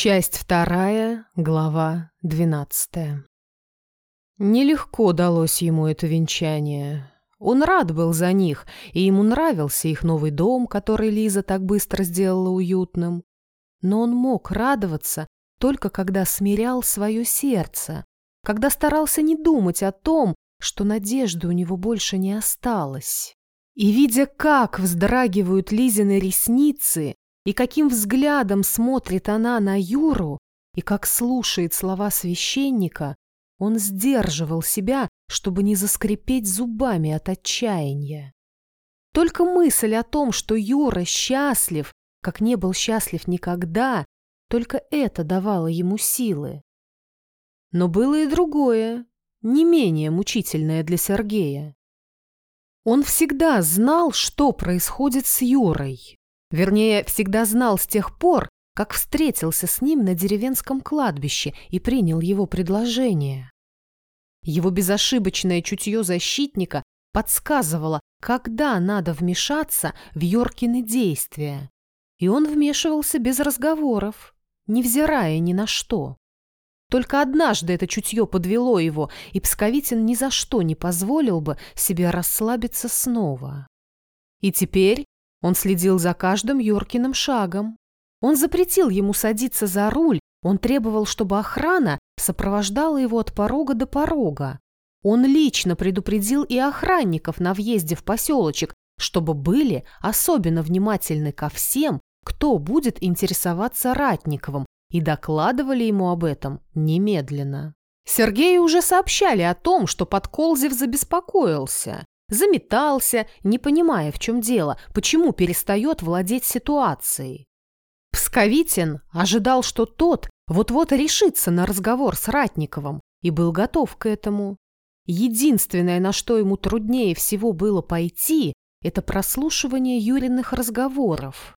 Часть вторая, глава двенадцатая. Нелегко далось ему это венчание. Он рад был за них, и ему нравился их новый дом, который Лиза так быстро сделала уютным. Но он мог радоваться только когда смирял свое сердце, когда старался не думать о том, что надежды у него больше не осталось. И видя, как вздрагивают Лизины ресницы, и каким взглядом смотрит она на Юру, и как слушает слова священника, он сдерживал себя, чтобы не заскрипеть зубами от отчаяния. Только мысль о том, что Юра счастлив, как не был счастлив никогда, только это давало ему силы. Но было и другое, не менее мучительное для Сергея. Он всегда знал, что происходит с Юрой. Вернее, всегда знал с тех пор, как встретился с ним на деревенском кладбище и принял его предложение. Его безошибочное чутье защитника подсказывало, когда надо вмешаться в Йоркины действия. И он вмешивался без разговоров, невзирая ни на что. Только однажды это чутье подвело его, и Псковитин ни за что не позволил бы себе расслабиться снова. И теперь он следил за каждым Юркиным шагом. Он запретил ему садиться за руль, он требовал, чтобы охрана сопровождала его от порога до порога. Он лично предупредил и охранников на въезде в поселочек, чтобы были особенно внимательны ко всем, кто будет интересоваться Ратниковым, и докладывали ему об этом немедленно. Сергею уже сообщали о том, что Подколзев забеспокоился заметался, не понимая, в чем дело, почему перестает владеть ситуацией. Псковитин ожидал, что тот вот-вот решится на разговор с Ратниковым и был готов к этому. Единственное, на что ему труднее всего было пойти, это прослушивание Юриных разговоров.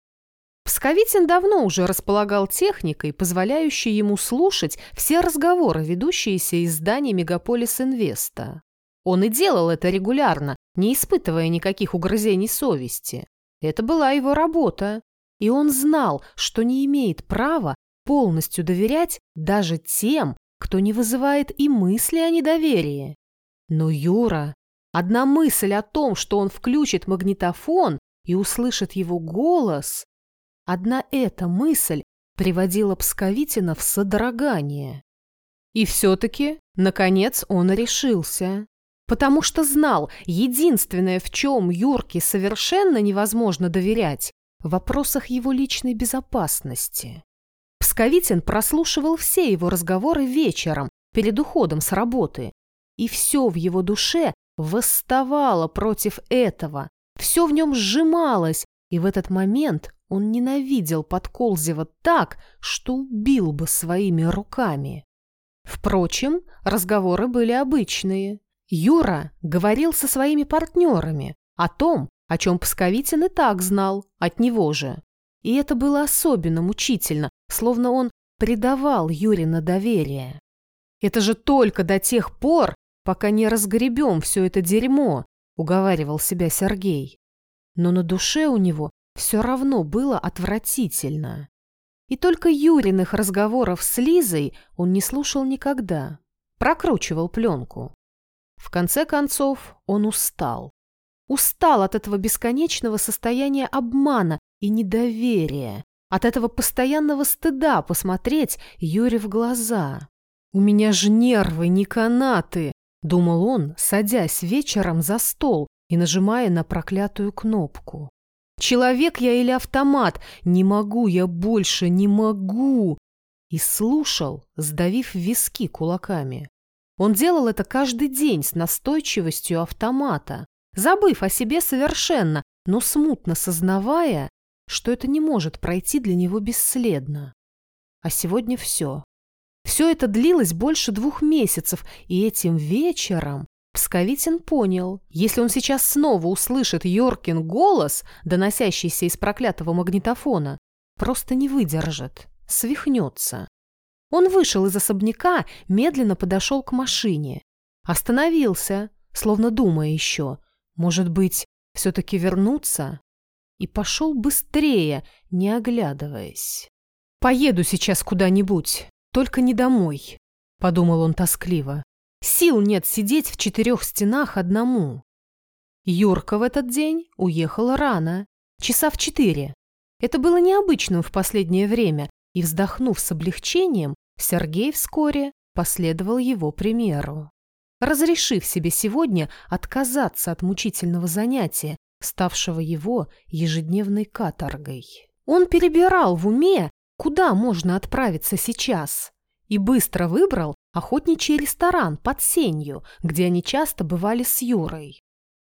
Псковитин давно уже располагал техникой, позволяющей ему слушать все разговоры, ведущиеся из здания Мегаполис Инвеста. Он и делал это регулярно, не испытывая никаких угрызений совести. Это была его работа. И он знал, что не имеет права полностью доверять даже тем, кто не вызывает и мысли о недоверии. Но Юра, одна мысль о том, что он включит магнитофон и услышит его голос, одна эта мысль приводила Псковитина в содрогание. И все-таки, наконец, он решился потому что знал, единственное, в чем Юрке совершенно невозможно доверять, в вопросах его личной безопасности. Псковитин прослушивал все его разговоры вечером, перед уходом с работы, и все в его душе восставало против этого, все в нем сжималось, и в этот момент он ненавидел Подколзева так, что убил бы своими руками. Впрочем, разговоры были обычные. Юра говорил со своими партнерами о том, о чем Псковитин и так знал, от него же. И это было особенно мучительно, словно он предавал Юре на доверие. «Это же только до тех пор, пока не разгребем все это дерьмо», — уговаривал себя Сергей. Но на душе у него все равно было отвратительно. И только Юриных разговоров с Лизой он не слушал никогда. Прокручивал пленку. В конце концов, он устал. Устал от этого бесконечного состояния обмана и недоверия, от этого постоянного стыда посмотреть Юре в глаза. «У меня же нервы, не канаты!» — думал он, садясь вечером за стол и нажимая на проклятую кнопку. «Человек я или автомат? Не могу я больше, не могу!» И слушал, сдавив виски кулаками. Он делал это каждый день с настойчивостью автомата, забыв о себе совершенно, но смутно сознавая, что это не может пройти для него бесследно. А сегодня все. Все это длилось больше двух месяцев, и этим вечером Псковитин понял, если он сейчас снова услышит Йоркин голос, доносящийся из проклятого магнитофона, просто не выдержит, свихнется. Он вышел из особняка, медленно подошел к машине. Остановился, словно думая еще, может быть, все-таки вернуться? И пошел быстрее, не оглядываясь. «Поеду сейчас куда-нибудь, только не домой», — подумал он тоскливо. «Сил нет сидеть в четырех стенах одному». Юрка в этот день уехала рано, часа в четыре. Это было необычным в последнее время, и, вздохнув с облегчением, Сергей вскоре последовал его примеру. Разрешив себе сегодня отказаться от мучительного занятия, ставшего его ежедневной каторгой. Он перебирал в уме, куда можно отправиться сейчас, и быстро выбрал охотничий ресторан под сенью, где они часто бывали с Юрой.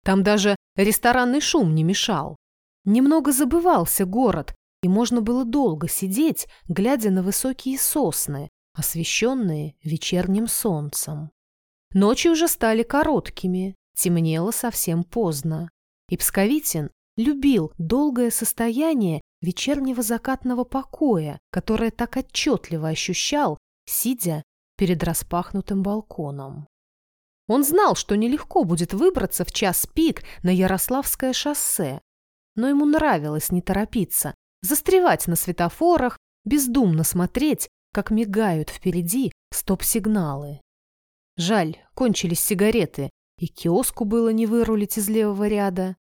Там даже ресторанный шум не мешал. Немного забывался город, и можно было долго сидеть, глядя на высокие сосны, освещенные вечерним солнцем. Ночи уже стали короткими, темнело совсем поздно, и Псковитин любил долгое состояние вечернего закатного покоя, которое так отчетливо ощущал, сидя перед распахнутым балконом. Он знал, что нелегко будет выбраться в час пик на Ярославское шоссе, но ему нравилось не торопиться, застревать на светофорах, бездумно смотреть, как мигают впереди стоп-сигналы. Жаль, кончились сигареты, и киоску было не вырулить из левого ряда.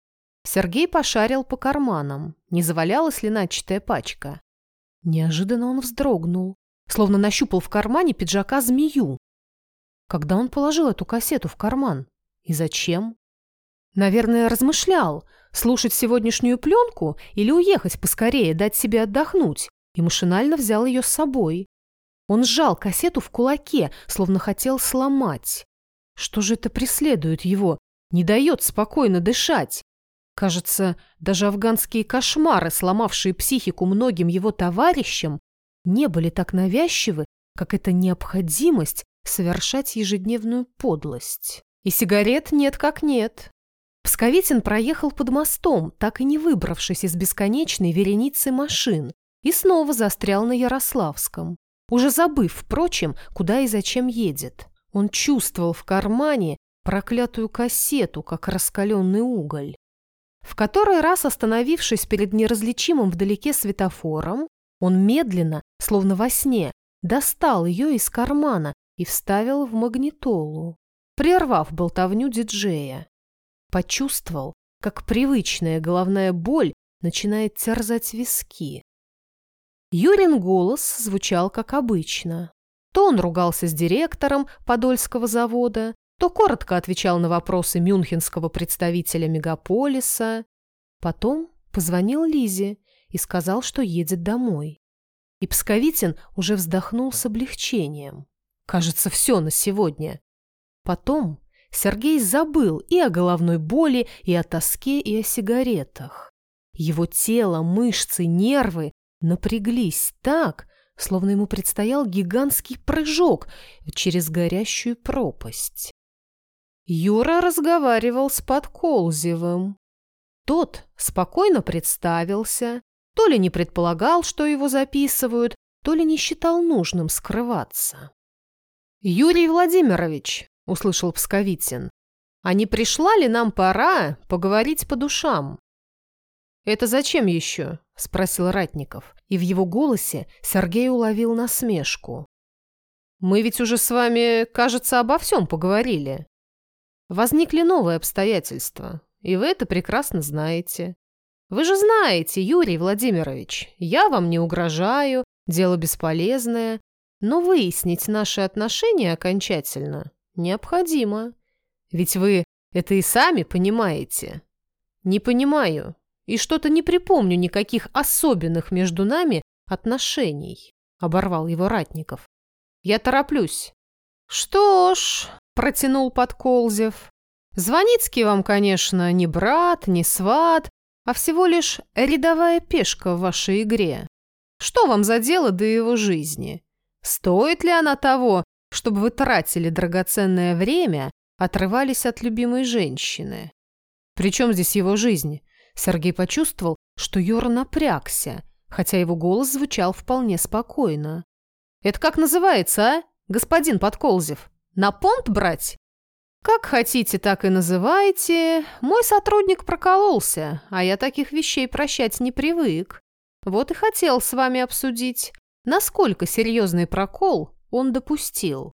Сергей пошарил по карманам, не завалялась ли начатая пачка. Неожиданно он вздрогнул, словно нащупал в кармане пиджака змею. Когда он положил эту кассету в карман? И зачем? Наверное, размышлял, слушать сегодняшнюю пленку или уехать поскорее, дать себе отдохнуть, и машинально взял ее с собой. Он сжал кассету в кулаке, словно хотел сломать. Что же это преследует его, не дает спокойно дышать? Кажется, даже афганские кошмары, сломавшие психику многим его товарищам, не были так навязчивы, как эта необходимость совершать ежедневную подлость. И сигарет нет как нет. Псковитин проехал под мостом, так и не выбравшись из бесконечной вереницы машин, и снова застрял на Ярославском, уже забыв, впрочем, куда и зачем едет. Он чувствовал в кармане проклятую кассету, как раскаленный уголь. В который раз остановившись перед неразличимым вдалеке светофором, он медленно, словно во сне, достал ее из кармана и вставил в магнитолу, прервав болтовню диджея. Почувствовал, как привычная головная боль начинает терзать виски. Юрин голос звучал как обычно. То он ругался с директором Подольского завода, то коротко отвечал на вопросы мюнхенского представителя мегаполиса. Потом позвонил Лизе и сказал, что едет домой. И Псковитин уже вздохнул с облегчением. Кажется, все на сегодня. Потом Сергей забыл и о головной боли, и о тоске, и о сигаретах. Его тело, мышцы, нервы напряглись так, словно ему предстоял гигантский прыжок через горящую пропасть. Юра разговаривал с Подколзевым. Тот спокойно представился, то ли не предполагал, что его записывают, то ли не считал нужным скрываться. «Юрий Владимирович», — услышал Псковитин. «А не пришла ли нам пора поговорить по душам?» «Это зачем еще?» — спросил Ратников, и в его голосе Сергей уловил насмешку. «Мы ведь уже с вами, кажется, обо всем поговорили. Возникли новые обстоятельства, и вы это прекрасно знаете. Вы же знаете, Юрий Владимирович, я вам не угрожаю, дело бесполезное, но выяснить наши отношения окончательно необходимо. Ведь вы это и сами понимаете. Не понимаю. И что-то не припомню никаких особенных между нами отношений, оборвал его Ратников. Я тороплюсь. Что ж, протянул Подколзев. Звоницкий вам, конечно, не брат, не сват, а всего лишь рядовая пешка в вашей игре. Что вам за дело до его жизни? Стоит ли она того, чтобы вы тратили драгоценное время, отрывались от любимой женщины? Причем здесь его жизнь? Сергей почувствовал, что Юра напрягся, хотя его голос звучал вполне спокойно. «Это как называется, а, господин Подколзев? На понт брать?» «Как хотите, так и называйте. Мой сотрудник прокололся, а я таких вещей прощать не привык. Вот и хотел с вами обсудить, насколько серьезный прокол он допустил.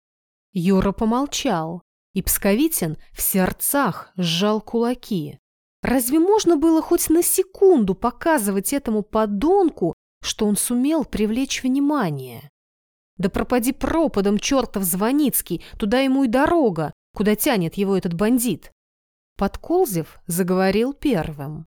Юра помолчал, и Псковитин в сердцах сжал кулаки. Разве можно было хоть на секунду показывать этому подонку, что он сумел привлечь внимание? Да пропади пропадом чертов Звоницкий, туда ему и дорога, куда тянет его этот бандит. Подколзев заговорил первым.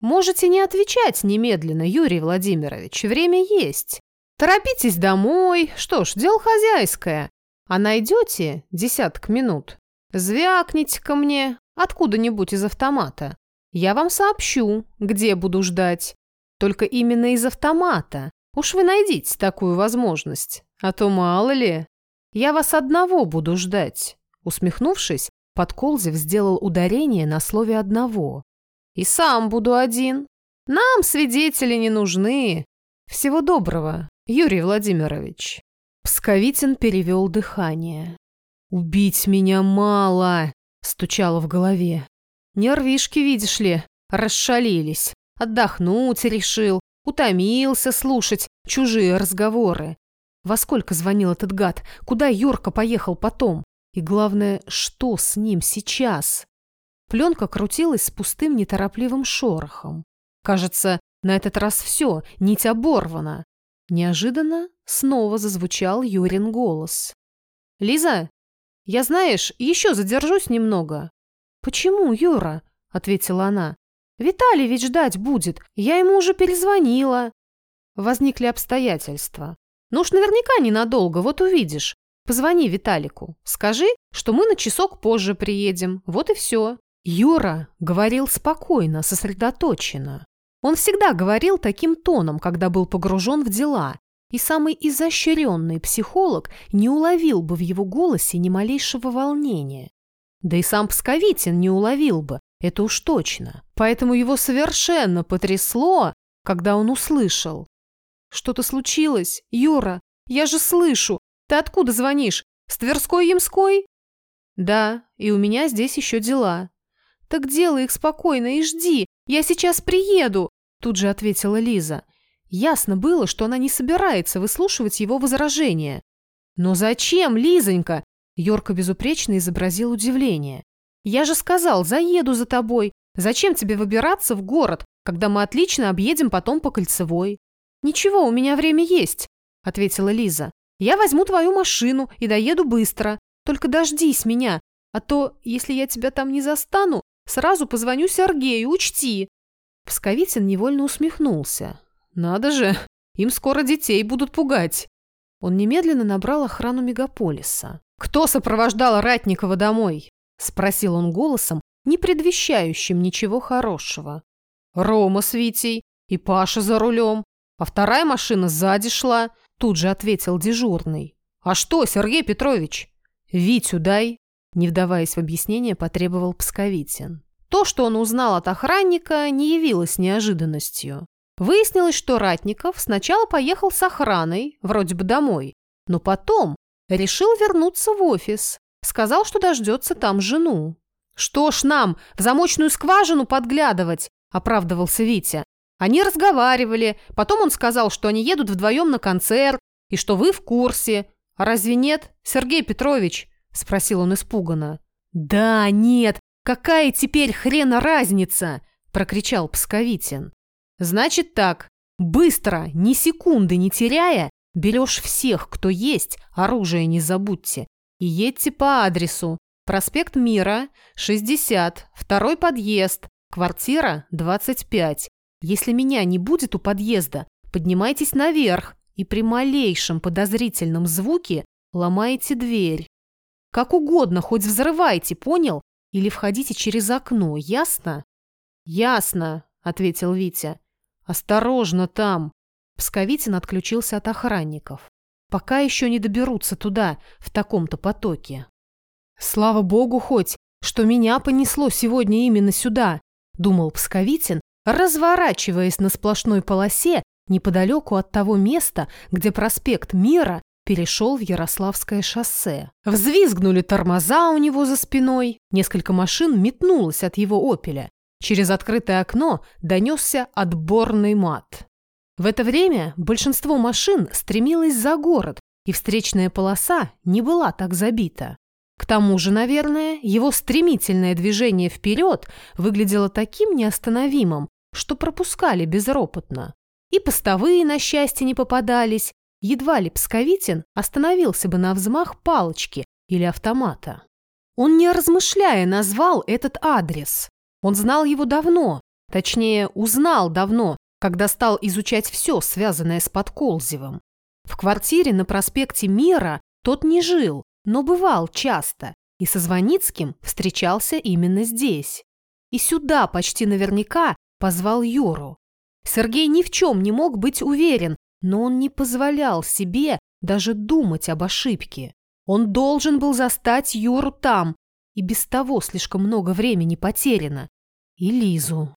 «Можете не отвечать немедленно, Юрий Владимирович, время есть. Торопитесь домой, что ж, дело хозяйское. А найдете десяток минут, звякните ко мне откуда-нибудь из автомата. Я вам сообщу, где буду ждать. Только именно из автомата. Уж вы найдите такую возможность. А то мало ли. Я вас одного буду ждать. Усмехнувшись, Подколзев сделал ударение на слове «одного». И сам буду один. Нам свидетели не нужны. Всего доброго, Юрий Владимирович. Псковитин перевел дыхание. «Убить меня мало!» — стучало в голове. «Нервишки, видишь ли, расшалились. Отдохнуть решил, утомился слушать чужие разговоры. Во сколько звонил этот гад? Куда Юрка поехал потом? И главное, что с ним сейчас? Пленка крутилась с пустым неторопливым шорохом. Кажется, на этот раз все, нить оборвана. Неожиданно снова зазвучал Юрин голос. «Лиза, я, знаешь, еще задержусь немного». «Почему, Юра?» — ответила она. «Виталий ведь ждать будет. Я ему уже перезвонила». Возникли обстоятельства. «Ну уж наверняка ненадолго, вот увидишь. Позвони Виталику. Скажи, что мы на часок позже приедем. Вот и все». Юра говорил спокойно, сосредоточенно. Он всегда говорил таким тоном, когда был погружен в дела, и самый изощренный психолог не уловил бы в его голосе ни малейшего волнения. Да и сам Псковитин не уловил бы, это уж точно. Поэтому его совершенно потрясло, когда он услышал. «Что-то случилось? Юра, я же слышу. Ты откуда звонишь? С Тверской-Ямской?» «Да, и у меня здесь еще дела». «Так делай их спокойно и жди. Я сейчас приеду тут же ответила Лиза. Ясно было, что она не собирается выслушивать его возражения. «Но зачем, Лизонька?» Йорка безупречно изобразил удивление. «Я же сказал, заеду за тобой. Зачем тебе выбираться в город, когда мы отлично объедем потом по Кольцевой?» «Ничего, у меня время есть», — ответила Лиза. «Я возьму твою машину и доеду быстро. Только дождись меня, а то, если я тебя там не застану, сразу позвоню Сергею, учти». Псковитин невольно усмехнулся. «Надо же, им скоро детей будут пугать». Он немедленно набрал охрану мегаполиса. «Кто сопровождал Ратникова домой?» – спросил он голосом, не предвещающим ничего хорошего. «Рома с Витей и Паша за рулем, а вторая машина сзади шла», – тут же ответил дежурный. «А что, Сергей Петрович?» «Витю дай», – не вдаваясь в объяснение, потребовал Псковитин. То, что он узнал от охранника, не явилось неожиданностью. Выяснилось, что Ратников сначала поехал с охраной, вроде бы домой, но потом решил вернуться в офис. Сказал, что дождется там жену. «Что ж нам, в замочную скважину подглядывать?» – оправдывался Витя. Они разговаривали, потом он сказал, что они едут вдвоем на концерт, и что вы в курсе. А разве нет, Сергей Петрович?» – спросил он испуганно. «Да, нет, «Какая теперь хрена разница?» – прокричал Псковитин. «Значит так, быстро, ни секунды не теряя, берешь всех, кто есть, оружие не забудьте, и едьте по адресу. Проспект Мира, 60, второй подъезд, квартира 25. Если меня не будет у подъезда, поднимайтесь наверх и при малейшем подозрительном звуке ломаете дверь. Как угодно, хоть взрывайте, понял? Или входите через окно, ясно?» «Ясно», — ответил Витя. «Осторожно там!» Псковитин отключился от охранников. «Пока еще не доберутся туда, в таком-то потоке». «Слава богу хоть, что меня понесло сегодня именно сюда», — думал Псковитин, разворачиваясь на сплошной полосе неподалеку от того места, где проспект Мира перешел в Ярославское шоссе. Взвизгнули тормоза у него за спиной, несколько машин метнулось от его «Опеля». Через открытое окно донесся отборный мат. В это время большинство машин стремилось за город, и встречная полоса не была так забита. К тому же, наверное, его стремительное движение вперед выглядело таким неостановимым, что пропускали безропотно. И постовые, на счастье, не попадались, едва ли Псковитин остановился бы на взмах палочки или автомата. Он, не размышляя, назвал этот адрес. Он знал его давно, точнее, узнал давно, когда стал изучать все, связанное с Подколзевым. В квартире на проспекте Мира тот не жил, но бывал часто, и со Звоницким встречался именно здесь. И сюда почти наверняка позвал Юру. Сергей ни в чем не мог быть уверен, но он не позволял себе даже думать об ошибке. Он должен был застать Юру там, и без того слишком много времени потеряно. И Лизу.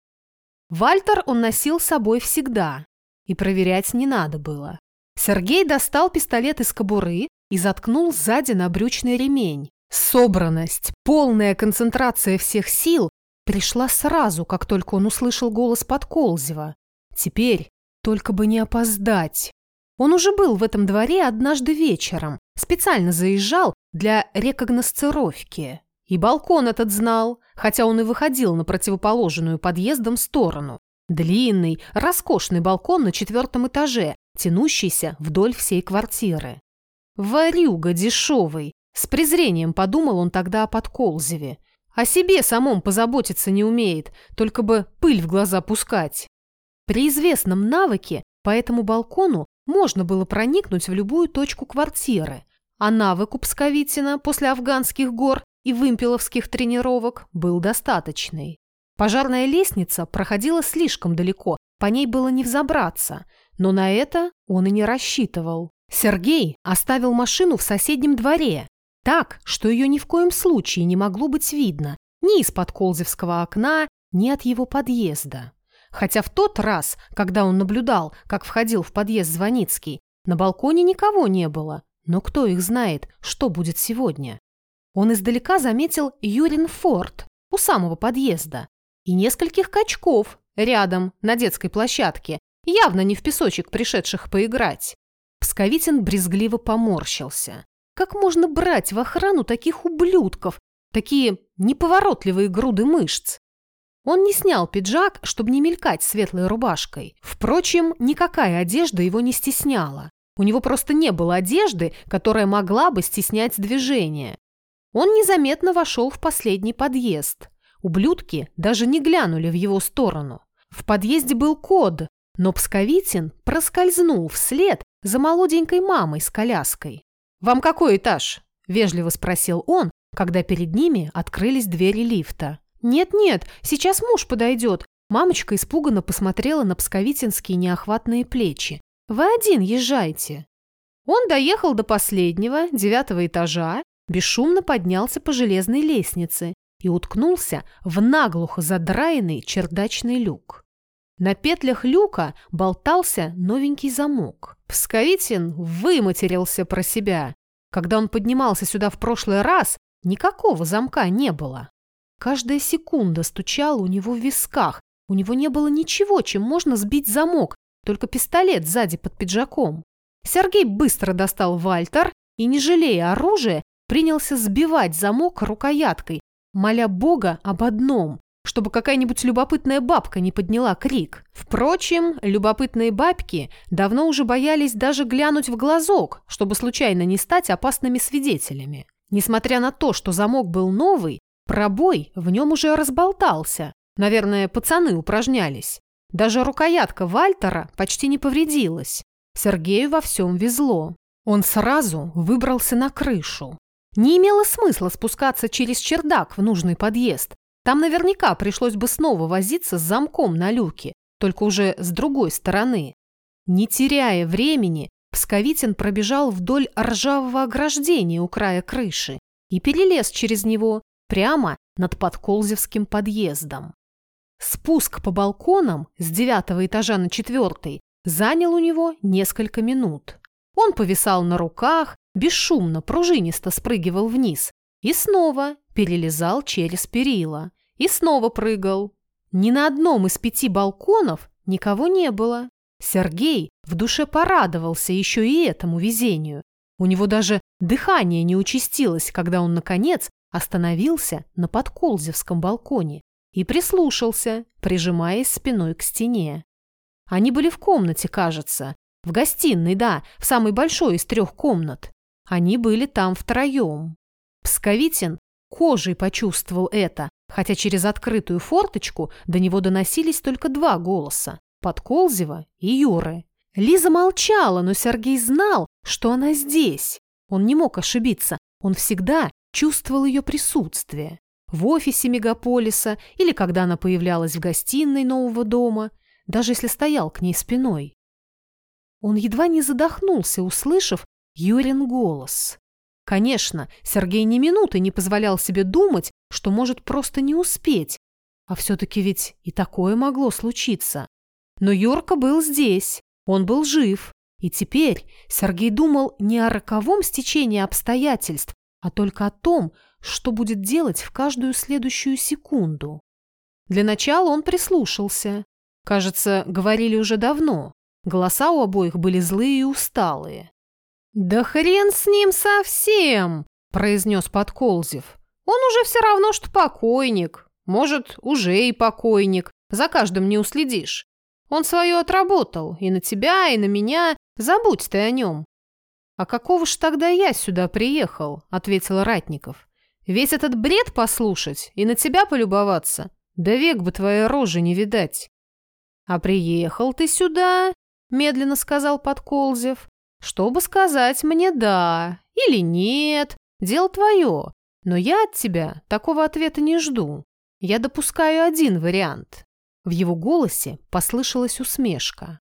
Вальтер он носил с собой всегда, и проверять не надо было. Сергей достал пистолет из кобуры и заткнул сзади на брючный ремень. Собранность, полная концентрация всех сил пришла сразу, как только он услышал голос Подколзева. Теперь только бы не опоздать. Он уже был в этом дворе однажды вечером, специально заезжал для рекогносцировки. И балкон этот знал, хотя он и выходил на противоположную подъездом сторону. Длинный, роскошный балкон на четвертом этаже, тянущийся вдоль всей квартиры. «Варюга дешевый!» С презрением подумал он тогда о Подколзеве. О себе самом позаботиться не умеет, только бы пыль в глаза пускать. При известном навыке по этому балкону можно было проникнуть в любую точку квартиры, а навык у Псковитина после афганских гор и вымпеловских тренировок был достаточный. Пожарная лестница проходила слишком далеко, по ней было не взобраться, но на это он и не рассчитывал. Сергей оставил машину в соседнем дворе, так, что ее ни в коем случае не могло быть видно ни из-под Колзевского окна, ни от его подъезда. Хотя в тот раз, когда он наблюдал, как входил в подъезд Звоницкий, на балконе никого не было. Но кто их знает, что будет сегодня? Он издалека заметил Юрин Форд у самого подъезда и нескольких качков рядом, на детской площадке, явно не в песочек пришедших поиграть. Псковитин брезгливо поморщился. Как можно брать в охрану таких ублюдков, такие неповоротливые груды мышц? Он не снял пиджак, чтобы не мелькать светлой рубашкой. Впрочем, никакая одежда его не стесняла. У него просто не было одежды, которая могла бы стеснять движение. Он незаметно вошел в последний подъезд. Ублюдки даже не глянули в его сторону. В подъезде был код, но Псковитин проскользнул вслед за молоденькой мамой с коляской. «Вам какой этаж?» – вежливо спросил он, когда перед ними открылись двери лифта. «Нет-нет, сейчас муж подойдет». Мамочка испуганно посмотрела на псковитинские неохватные плечи. «Вы один езжайте». Он доехал до последнего, девятого этажа, бесшумно поднялся по железной лестнице и уткнулся в наглухо задраенный чердачный люк. На петлях люка болтался новенький замок. Псковитин выматерился про себя. Когда он поднимался сюда в прошлый раз, никакого замка не было. Каждая секунда стучала у него в висках. У него не было ничего, чем можно сбить замок, только пистолет сзади под пиджаком. Сергей быстро достал Вальтер и, не жалея оружия, принялся сбивать замок рукояткой, моля Бога об одном, чтобы какая-нибудь любопытная бабка не подняла крик. Впрочем, любопытные бабки давно уже боялись даже глянуть в глазок, чтобы случайно не стать опасными свидетелями. Несмотря на то, что замок был новый, Пробой в нем уже разболтался. Наверное, пацаны упражнялись. Даже рукоятка Вальтера почти не повредилась. Сергею во всем везло. Он сразу выбрался на крышу. Не имело смысла спускаться через чердак в нужный подъезд. Там наверняка пришлось бы снова возиться с замком на люке, только уже с другой стороны. Не теряя времени, Псковитин пробежал вдоль ржавого ограждения у края крыши и перелез через него, прямо над Подколзевским подъездом. Спуск по балконам с девятого этажа на четвертый занял у него несколько минут. Он повисал на руках, бесшумно, пружинисто спрыгивал вниз и снова перелезал через перила. И снова прыгал. Ни на одном из пяти балконов никого не было. Сергей в душе порадовался еще и этому везению. У него даже дыхание не участилось, когда он, наконец, остановился на Подколзевском балконе и прислушался, прижимаясь спиной к стене. Они были в комнате, кажется. В гостиной, да, в самой большой из трех комнат. Они были там втроем. Псковитин кожей почувствовал это, хотя через открытую форточку до него доносились только два голоса – Подколзева и Юры. Лиза молчала, но Сергей знал, что она здесь. Он не мог ошибиться, он всегда чувствовал ее присутствие. В офисе мегаполиса или когда она появлялась в гостиной нового дома, даже если стоял к ней спиной. Он едва не задохнулся, услышав Юрин голос. Конечно, Сергей ни минуты не позволял себе думать, что может просто не успеть, а все-таки ведь и такое могло случиться. Но Юрка был здесь, он был жив, и теперь Сергей думал не о роковом стечении обстоятельств, а только о том, что будет делать в каждую следующую секунду. Для начала он прислушался. Кажется, говорили уже давно. Голоса у обоих были злые и усталые. «Да хрен с ним совсем!» – произнес Подколзев. «Он уже все равно, что покойник. Может, уже и покойник. За каждым не уследишь. Он свое отработал, и на тебя, и на меня. Забудь ты о нем». «А какого ж тогда я сюда приехал?» – ответил Ратников. «Весь этот бред послушать и на тебя полюбоваться? Да век бы твоей рожи не видать». «А приехал ты сюда?» – медленно сказал Подколзев. «Чтобы сказать мне «да» или «нет», дело твое. Но я от тебя такого ответа не жду. Я допускаю один вариант. В его голосе послышалась усмешка.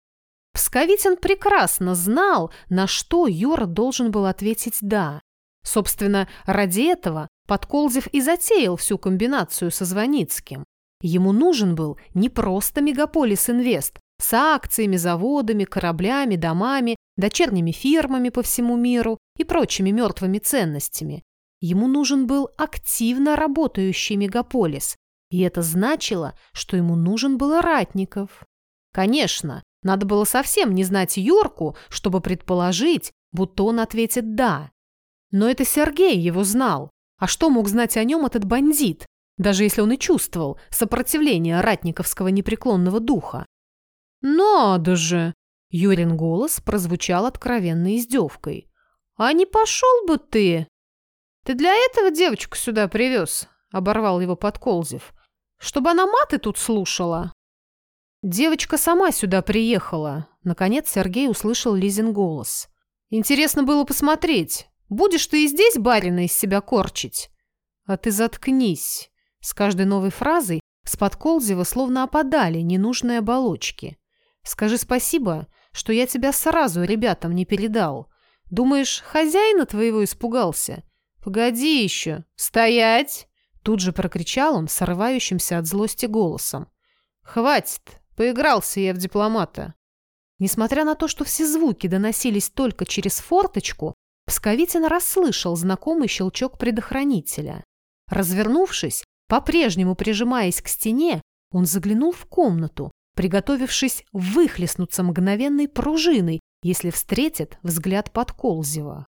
Псковитин прекрасно знал, на что Юра должен был ответить «да». Собственно, ради этого Подколзев и затеял всю комбинацию со Звоницким. Ему нужен был не просто Мегаполис Инвест с акциями, заводами, кораблями, домами, дочерними фирмами по всему миру и прочими мертвыми ценностями. Ему нужен был активно работающий мегаполис, и это значило, что ему нужен был Ратников. Конечно, надо было совсем не знать Йорку, чтобы предположить, будто он ответит «да». Но это Сергей его знал. А что мог знать о нем этот бандит, даже если он и чувствовал сопротивление ратниковского непреклонного духа? «Надо же!» — Юрин голос прозвучал откровенной издевкой. «А не пошел бы ты!» «Ты для этого девочку сюда привез?» — оборвал его Подколзев. Чтобы она маты тут слушала. Девочка сама сюда приехала. Наконец Сергей услышал Лизин голос. Интересно было посмотреть. Будешь ты и здесь барина из себя корчить? А ты заткнись. С каждой новой фразой с подколзева словно опадали ненужные оболочки. Скажи спасибо, что я тебя сразу ребятам не передал. Думаешь, хозяина твоего испугался? Погоди еще. Стоять! Тут же прокричал он, срывающимся от злости голосом. «Хватит! Поигрался я в дипломата!» Несмотря на то, что все звуки доносились только через форточку, Псковитин расслышал знакомый щелчок предохранителя. Развернувшись, по-прежнему прижимаясь к стене, он заглянул в комнату, приготовившись выхлестнуться мгновенной пружиной, если встретит взгляд Подколзева.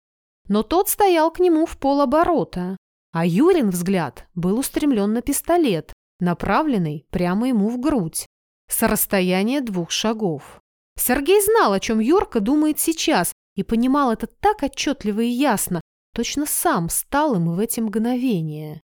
Но тот стоял к нему в полоборота, а Юрин взгляд был устремлен на пистолет, направленный прямо ему в грудь, с расстояния двух шагов. Сергей знал, о чем Юрка думает сейчас, и понимал это так отчетливо и ясно, точно сам стал им в эти мгновения.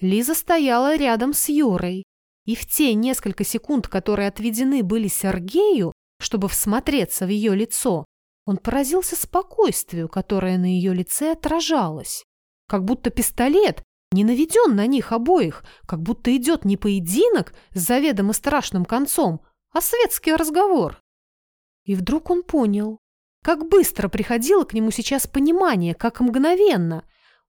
Лиза стояла рядом с Юрой, и в те несколько секунд, которые отведены были Сергею, чтобы всмотреться в ее лицо, он поразился спокойствию, которое на ее лице отражалось как будто пистолет не наведен на них обоих, как будто идет не поединок с заведомо страшным концом, а светский разговор. И вдруг он понял, как быстро приходило к нему сейчас понимание, как мгновенно.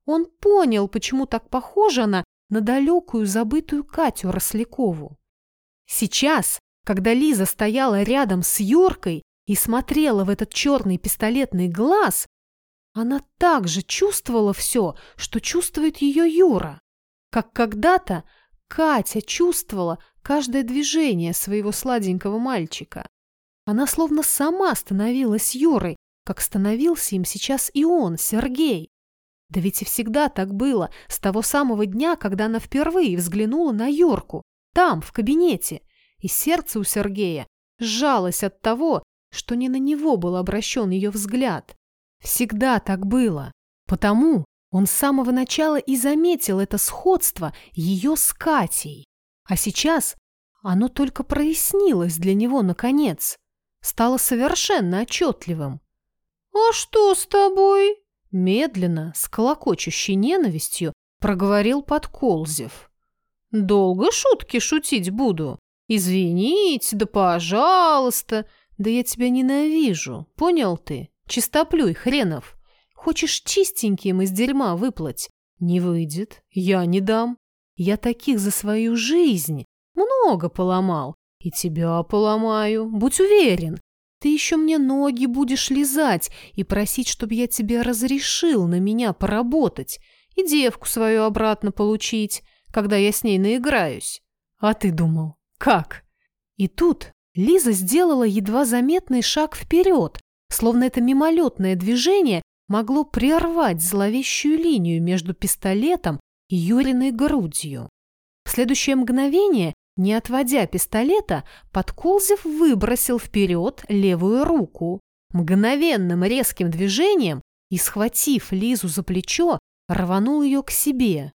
Он понял, почему так похожа она на далекую забытую Катю Рослякову. Сейчас, когда Лиза стояла рядом с Юркой и смотрела в этот черный пистолетный глаз, она также чувствовала все, что чувствует ее Юра. Как когда-то Катя чувствовала каждое движение своего сладенького мальчика. Она словно сама становилась Юрой, как становился им сейчас и он, Сергей. Да ведь и всегда так было, с того самого дня, когда она впервые взглянула на Юрку, там, в кабинете, и сердце у Сергея сжалось от того, что не на него был обращен ее взгляд. Всегда так было, потому он с самого начала и заметил это сходство ее с Катей. А сейчас оно только прояснилось для него наконец, стало совершенно отчетливым. «А что с тобой?» Медленно, с колокочущей ненавистью, проговорил Подколзев. «Долго шутки шутить буду? Извините, да пожалуйста. Да я тебя ненавижу, понял ты? Чистоплюй, хренов. Хочешь чистеньким из дерьма выплать? Не выйдет, я не дам. Я таких за свою жизнь много поломал. И тебя поломаю, будь уверен. Ты еще мне ноги будешь лизать и просить, чтобы я тебе разрешил на меня поработать и девку свою обратно получить, когда я с ней наиграюсь. А ты думал, как? И тут Лиза сделала едва заметный шаг вперед, словно это мимолетное движение могло прервать зловещую линию между пистолетом и Юриной грудью. В следующее мгновение не отводя пистолета, Подколзев выбросил вперед левую руку. Мгновенным резким движением и, схватив Лизу за плечо, рванул ее к себе.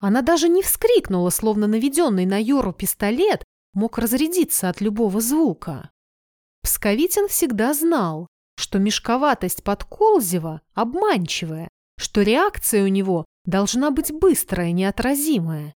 Она даже не вскрикнула, словно наведенный на Йору пистолет мог разрядиться от любого звука. Псковитин всегда знал, что мешковатость Подколзева обманчивая, что реакция у него должна быть быстрая, неотразимая.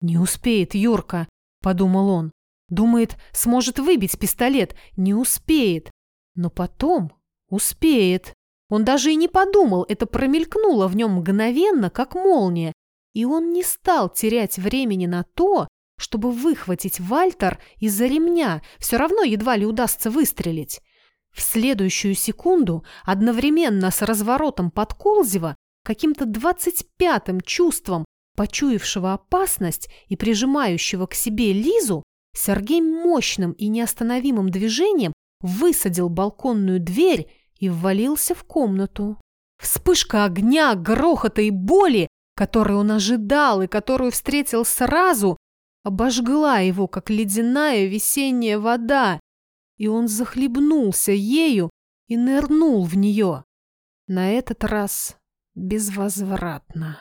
Не успеет Юрка, — подумал он. Думает, сможет выбить пистолет. Не успеет. Но потом успеет. Он даже и не подумал, это промелькнуло в нем мгновенно, как молния. И он не стал терять времени на то, чтобы выхватить Вальтер из-за ремня. Все равно едва ли удастся выстрелить. В следующую секунду, одновременно с разворотом Подколзева, каким-то двадцать пятым чувством Почуявшего опасность и прижимающего к себе Лизу, Сергей мощным и неостановимым движением высадил балконную дверь и ввалился в комнату. Вспышка огня, грохота и боли, которую он ожидал и которую встретил сразу, обожгла его, как ледяная весенняя вода, и он захлебнулся ею и нырнул в нее. На этот раз безвозвратно.